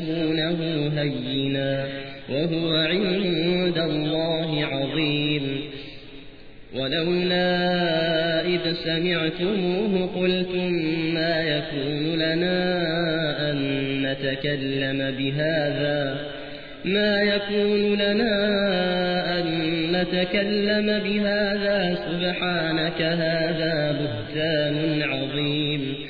وتحسبونه هينا وهو عند الله عظيم. ولولا إذ سمعتموه قلتم ما يكون لنا أن نتكلم بهذا؟ ما يكون لنا أن نتكلم بهذا؟ سبحانك هذا بهتان عظيم.